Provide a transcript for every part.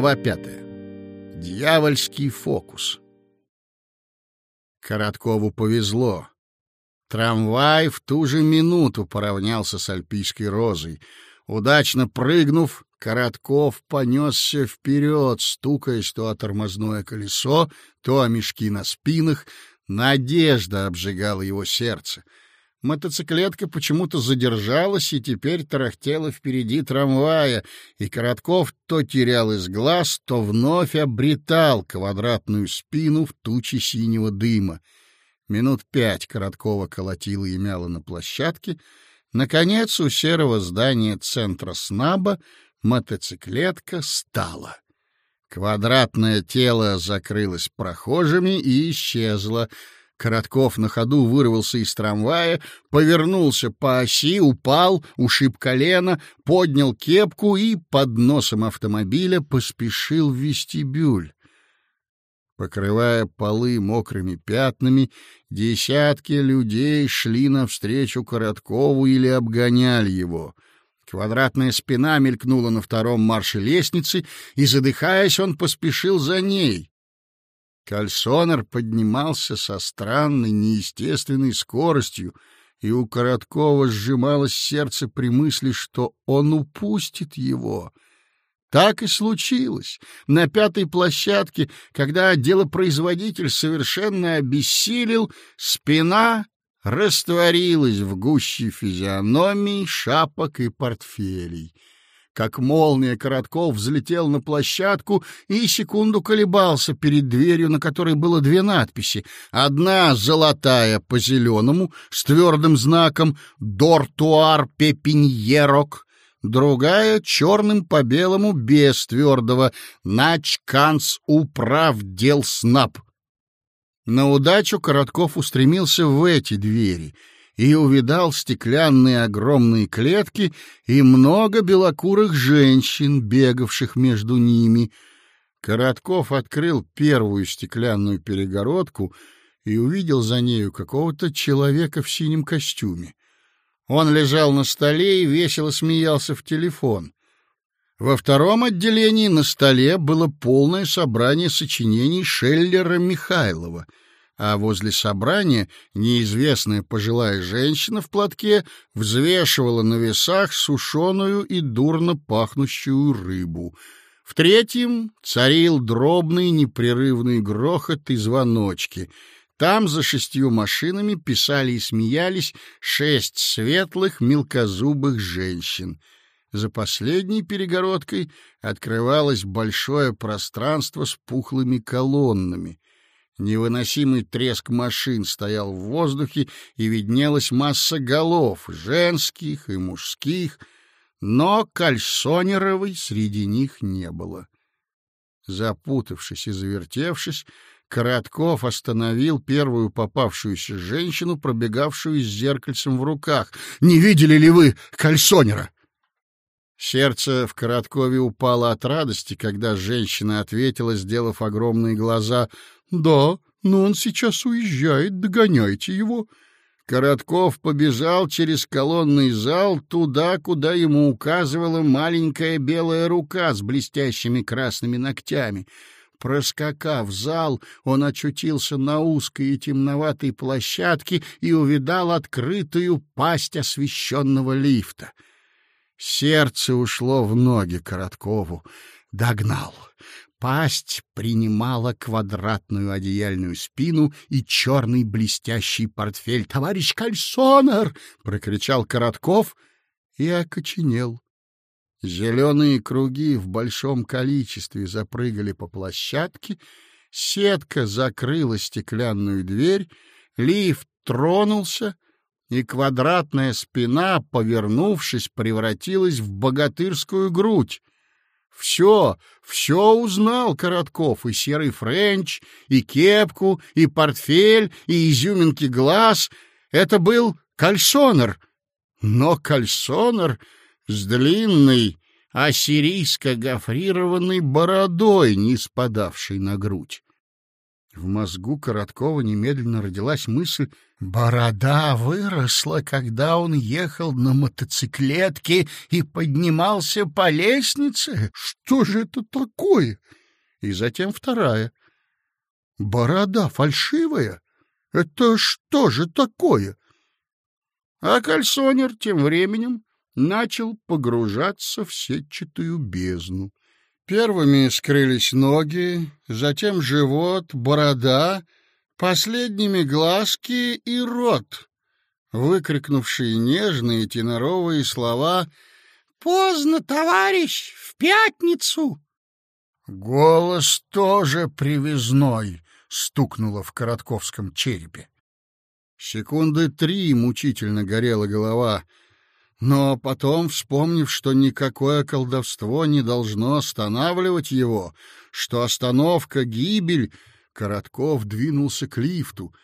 Глава пятая. Дьявольский фокус. Короткову повезло. Трамвай в ту же минуту поравнялся с альпийской розой. Удачно прыгнув, Коротков понесся вперед, стукаясь то о тормозное колесо, то о мешки на спинах. Надежда обжигала его сердце — Мотоциклетка почему-то задержалась и теперь тарахтела впереди трамвая, и Коротков то терял из глаз, то вновь обретал квадратную спину в туче синего дыма. Минут пять Короткова колотила и мяла на площадке. Наконец, у серого здания центра СНАБа мотоциклетка стала. Квадратное тело закрылось прохожими и исчезло — Коротков на ходу вырвался из трамвая, повернулся по оси, упал, ушиб колено, поднял кепку и под носом автомобиля поспешил в вестибюль. Покрывая полы мокрыми пятнами, десятки людей шли навстречу Короткову или обгоняли его. Квадратная спина мелькнула на втором марше лестницы, и, задыхаясь, он поспешил за ней. Кальсонер поднимался со странной, неестественной скоростью, и у Короткова сжималось сердце при мысли, что он упустит его. Так и случилось. На пятой площадке, когда делопроизводитель совершенно обессилел, спина растворилась в гуще физиономий, шапок и портфелей — как молния, Коротков взлетел на площадку и секунду колебался перед дверью, на которой было две надписи. Одна золотая по зеленому с твердым знаком «Дортуар Пепиньерок», другая черным по белому без твердого «Начканс управ дел СНАП». На удачу Коротков устремился в эти двери — и увидал стеклянные огромные клетки и много белокурых женщин, бегавших между ними. Коротков открыл первую стеклянную перегородку и увидел за нею какого-то человека в синем костюме. Он лежал на столе и весело смеялся в телефон. Во втором отделении на столе было полное собрание сочинений Шеллера Михайлова — а возле собрания неизвестная пожилая женщина в платке взвешивала на весах сушеную и дурно пахнущую рыбу. В третьем царил дробный непрерывный грохот и звоночки. Там за шестью машинами писали и смеялись шесть светлых мелкозубых женщин. За последней перегородкой открывалось большое пространство с пухлыми колоннами. Невыносимый треск машин стоял в воздухе, и виднелась масса голов, женских и мужских, но кальсонеровой среди них не было. Запутавшись и завертевшись, Коротков остановил первую попавшуюся женщину, пробегавшую с зеркальцем в руках. «Не видели ли вы кальсонера?» Сердце в Короткове упало от радости, когда женщина ответила, сделав огромные глаза — «Да, но он сейчас уезжает, догоняйте его». Коротков побежал через колонный зал туда, куда ему указывала маленькая белая рука с блестящими красными ногтями. Проскакав зал, он очутился на узкой и темноватой площадке и увидал открытую пасть освещенного лифта. Сердце ушло в ноги Короткову. Догнал. Пасть принимала квадратную одеяльную спину и черный блестящий портфель. «Товарищ Кальсонер!» — прокричал Коротков и окоченел. Зеленые круги в большом количестве запрыгали по площадке, сетка закрыла стеклянную дверь, лифт тронулся, и квадратная спина, повернувшись, превратилась в богатырскую грудь. Все, все узнал Коротков, и серый френч, и кепку, и портфель, и изюминки глаз. Это был кальсонер. Но кальсонер с длинной, ассирийско-гофрированной бородой, не спадавшей на грудь. В мозгу Короткова немедленно родилась мысль «Борода выросла, когда он ехал на мотоциклетке и поднимался по лестнице? Что же это такое?» И затем вторая. «Борода фальшивая? Это что же такое?» А кальсонер тем временем начал погружаться в сетчатую бездну. Первыми скрылись ноги, затем живот, борода, последними глазки и рот, выкрикнувшие нежные теноровые слова «Поздно, товарищ, в пятницу!» Голос тоже привязной, стукнуло в коротковском черепе. Секунды три мучительно горела голова — но потом, вспомнив, что никакое колдовство не должно останавливать его, что остановка — гибель, Коротков двинулся к лифту.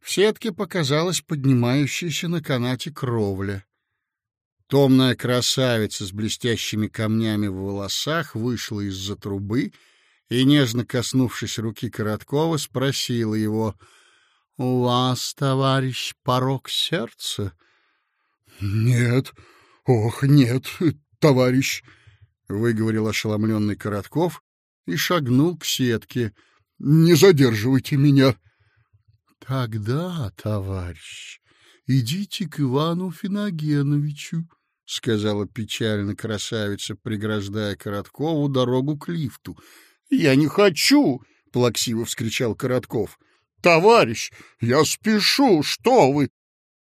В сетке показалась поднимающаяся на канате кровля. Томная красавица с блестящими камнями в волосах вышла из-за трубы и, нежно коснувшись руки Короткова, спросила его, «У вас, товарищ, порог сердца?» Нет, ох, нет, товарищ, выговорил ошеломленный Коротков и шагнул к сетке. Не задерживайте меня. Тогда, товарищ, идите к Ивану Финогеновичу, — сказала печально красавица, преграждая Короткову дорогу к лифту. — Я не хочу! — плаксиво вскричал Коротков. — Товарищ, я спешу, что вы!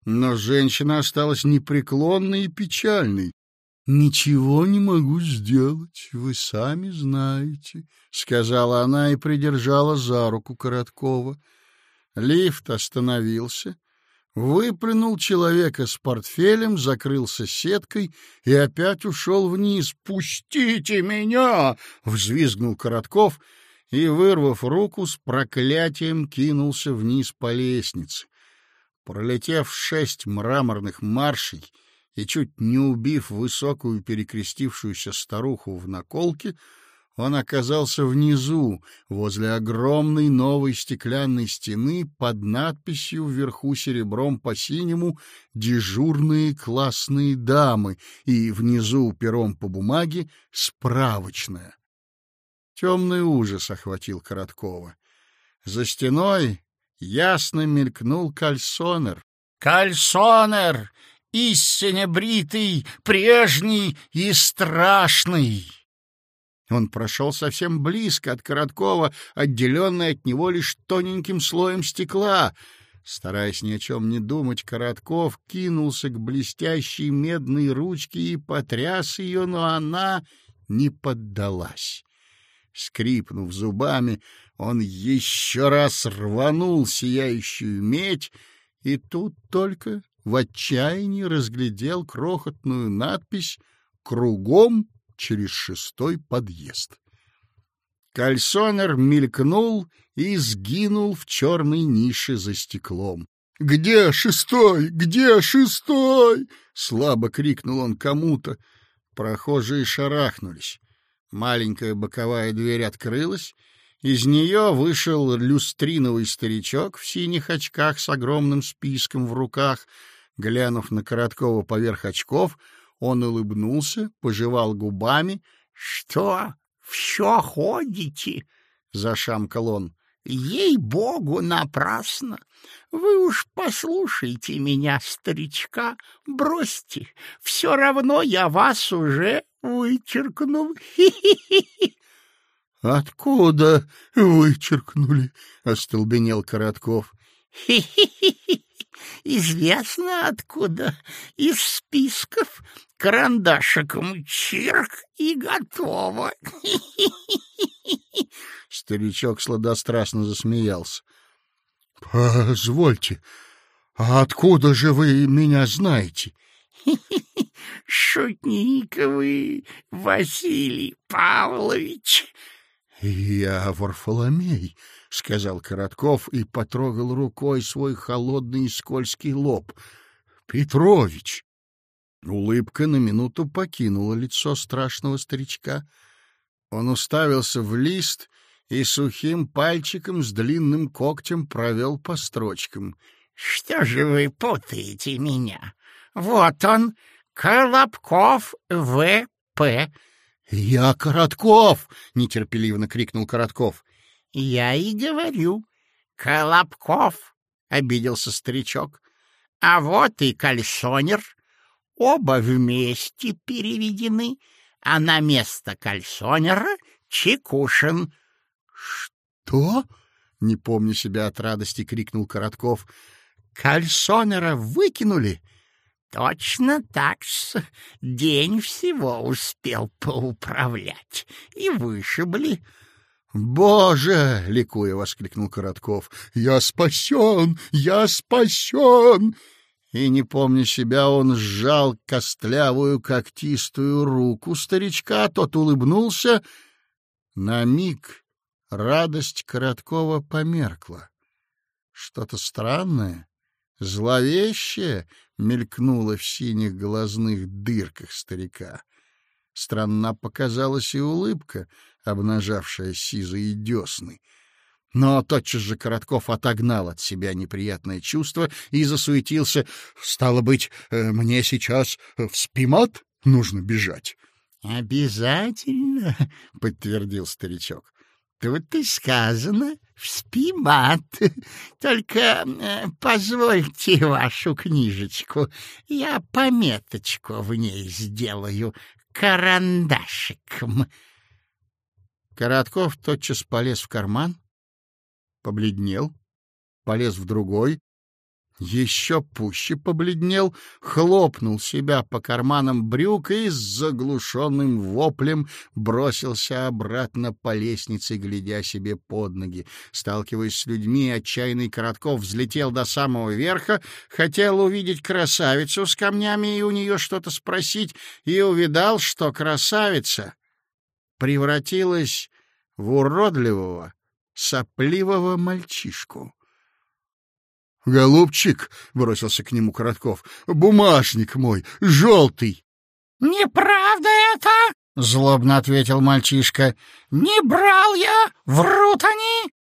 Но женщина осталась непреклонной и печальной. «Ничего не могу сделать, вы сами знаете», — сказала она и придержала за руку Короткова. Лифт остановился, выплюнул человека с портфелем, закрылся сеткой и опять ушел вниз. «Пустите меня!» — взвизгнул Коротков и, вырвав руку, с проклятием кинулся вниз по лестнице. Пролетев шесть мраморных маршей и чуть не убив высокую перекрестившуюся старуху в наколке, он оказался внизу, возле огромной новой стеклянной стены под надписью вверху серебром по синему «Дежурные классные дамы» и внизу пером по бумаге «Справочная». Темный ужас охватил Короткова. За стеной ясно мелькнул кальсонер. «Кальсонер! Истинно бритый, прежний и страшный!» Он прошел совсем близко от Короткова, отделенный от него лишь тоненьким слоем стекла. Стараясь ни о чем не думать, Коротков кинулся к блестящей медной ручке и потряс ее, но она не поддалась. Скрипнув зубами, он еще раз рванул сияющую медь, и тут только в отчаянии разглядел крохотную надпись «Кругом через шестой подъезд». Кальсонер мелькнул и сгинул в черной нише за стеклом. «Где шестой? Где шестой?» — слабо крикнул он кому-то. Прохожие шарахнулись. Маленькая боковая дверь открылась, из нее вышел люстриновый старичок в синих очках с огромным списком в руках. Глянув на Короткова поверх очков, он улыбнулся, пожевал губами. — Что, все ходите? — зашамкал он. — Ей-богу, напрасно! Вы уж послушайте меня, старичка, бросьте, все равно я вас уже вычеркнул. Хи-хи-хи! — Откуда вычеркнули? — остолбенел Коротков. Известно откуда. Из списков карандашиком чирк и готово. Старичок сладострастно засмеялся. — Позвольте, а откуда же вы меня знаете? — Шутник вы, Василий Павлович! — Я Варфоломей, — сказал Коротков и потрогал рукой свой холодный и скользкий лоб. — Петрович! Улыбка на минуту покинула лицо страшного старичка. Он уставился в лист и сухим пальчиком с длинным когтем провел по строчкам. — Что же вы путаете меня? Вот он, Колобков В.П. — Я Коротков! — нетерпеливо крикнул Коротков. — Я и говорю, Колобков, — обиделся старичок. — А вот и кальсонер. Оба вместе переведены, а на место кальсонера — Чекушин. «Что?» — не помня себя от радости, крикнул Коротков. «Кальсонера выкинули?» «Точно так-с. День всего успел поуправлять. И вышибли». «Боже!» — ликуя воскликнул Коротков. «Я спасен! Я спасен!» И, не помня себя, он сжал костлявую когтистую руку старичка, тот улыбнулся. На миг Радость Короткова померкла. Что-то странное, зловещее мелькнуло в синих глазных дырках старика. Странна показалась и улыбка, обнажавшая сизые десны. Но тотчас же Коротков отогнал от себя неприятное чувство и засуетился. «Стало быть, э, мне сейчас в спимат нужно бежать?» «Обязательно», — подтвердил старичок. Тут и сказано в спимат. Только э, позвольте вашу книжечку, я пометочку в ней сделаю карандашиком. Коротков тотчас полез в карман, побледнел, полез в другой, еще пуще побледнел, хлопнул себя по карманам брюк и с заглушенным воплем бросился обратно по лестнице, глядя себе под ноги. Сталкиваясь с людьми, отчаянный Коротков взлетел до самого верха, хотел увидеть красавицу с камнями и у нее что-то спросить, и увидал, что красавица превратилась в уродливого, сопливого мальчишку. — Голубчик, — бросился к нему Коротков, — бумажник мой, желтый. — Неправда это, — злобно ответил мальчишка. — Не брал я, врут они.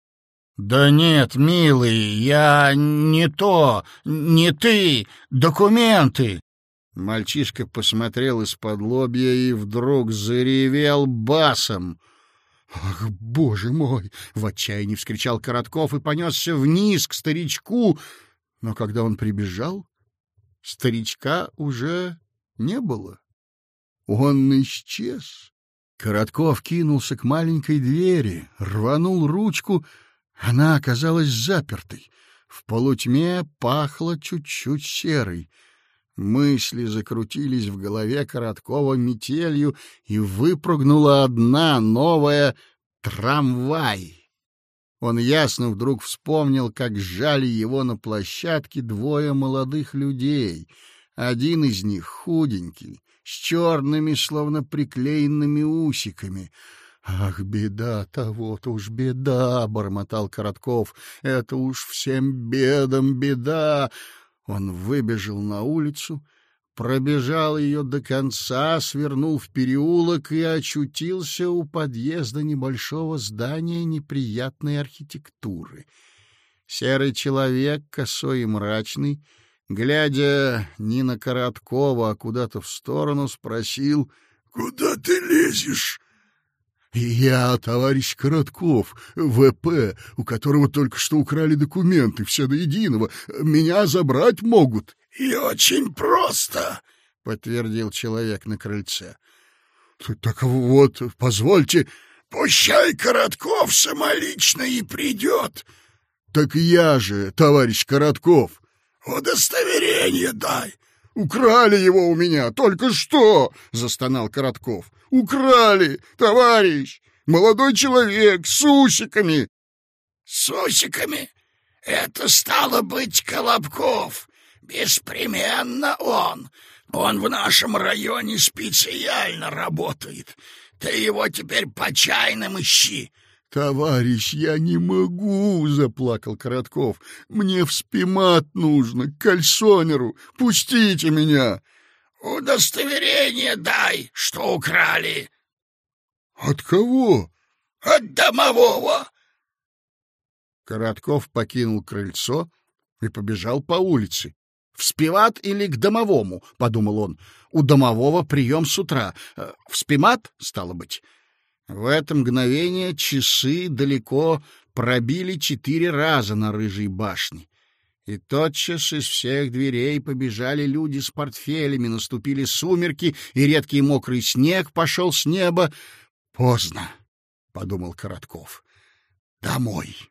— Да нет, милый, я не то, не ты, документы. Мальчишка посмотрел из-под лобья и вдруг заревел басом. «Ах, боже мой!» — в отчаянии вскричал Коротков и понесся вниз к старичку. Но когда он прибежал, старичка уже не было. Он исчез. Коротков кинулся к маленькой двери, рванул ручку. Она оказалась запертой. В полутьме пахло чуть-чуть серой. Мысли закрутились в голове Короткова метелью, и выпрыгнула одна новая трамвай. Он ясно вдруг вспомнил, как сжали его на площадке двое молодых людей. Один из них худенький, с черными, словно приклеенными усиками. «Ах, беда-то, вот уж беда!» — бормотал Коротков. «Это уж всем бедам беда!» Он выбежал на улицу, пробежал ее до конца, свернул в переулок и очутился у подъезда небольшого здания неприятной архитектуры. Серый человек, косой и мрачный, глядя не на Короткова, а куда-то в сторону, спросил «Куда ты лезешь?» «Я товарищ Коротков, ВП, у которого только что украли документы, все до единого. Меня забрать могут». «И очень просто», — подтвердил человек на крыльце. «Так вот, позвольте, пущай Коротков самолично и придет». «Так я же, товарищ Коротков». «Удостоверение дай». «Украли его у меня только что!» — застонал Коротков. Украли, товарищ! Молодой человек с усиками!» «С усиками? Это стало быть Колобков. Беспременно он. Он в нашем районе специально работает. Ты его теперь по чайным ищи». «Товарищ, я не могу!» — заплакал Коротков. «Мне в спимат нужно, к кальсонеру. Пустите меня!» «Удостоверение дай, что украли!» «От кого?» от домового. Коротков покинул крыльцо и побежал по улице. «В спиват или к домовому?» — подумал он. «У домового прием с утра. Э, в спимат, стало быть?» В это мгновение часы далеко пробили четыре раза на рыжей башне. И тотчас из всех дверей побежали люди с портфелями, наступили сумерки, и редкий мокрый снег пошел с неба. «Поздно», — подумал Коротков, — «домой».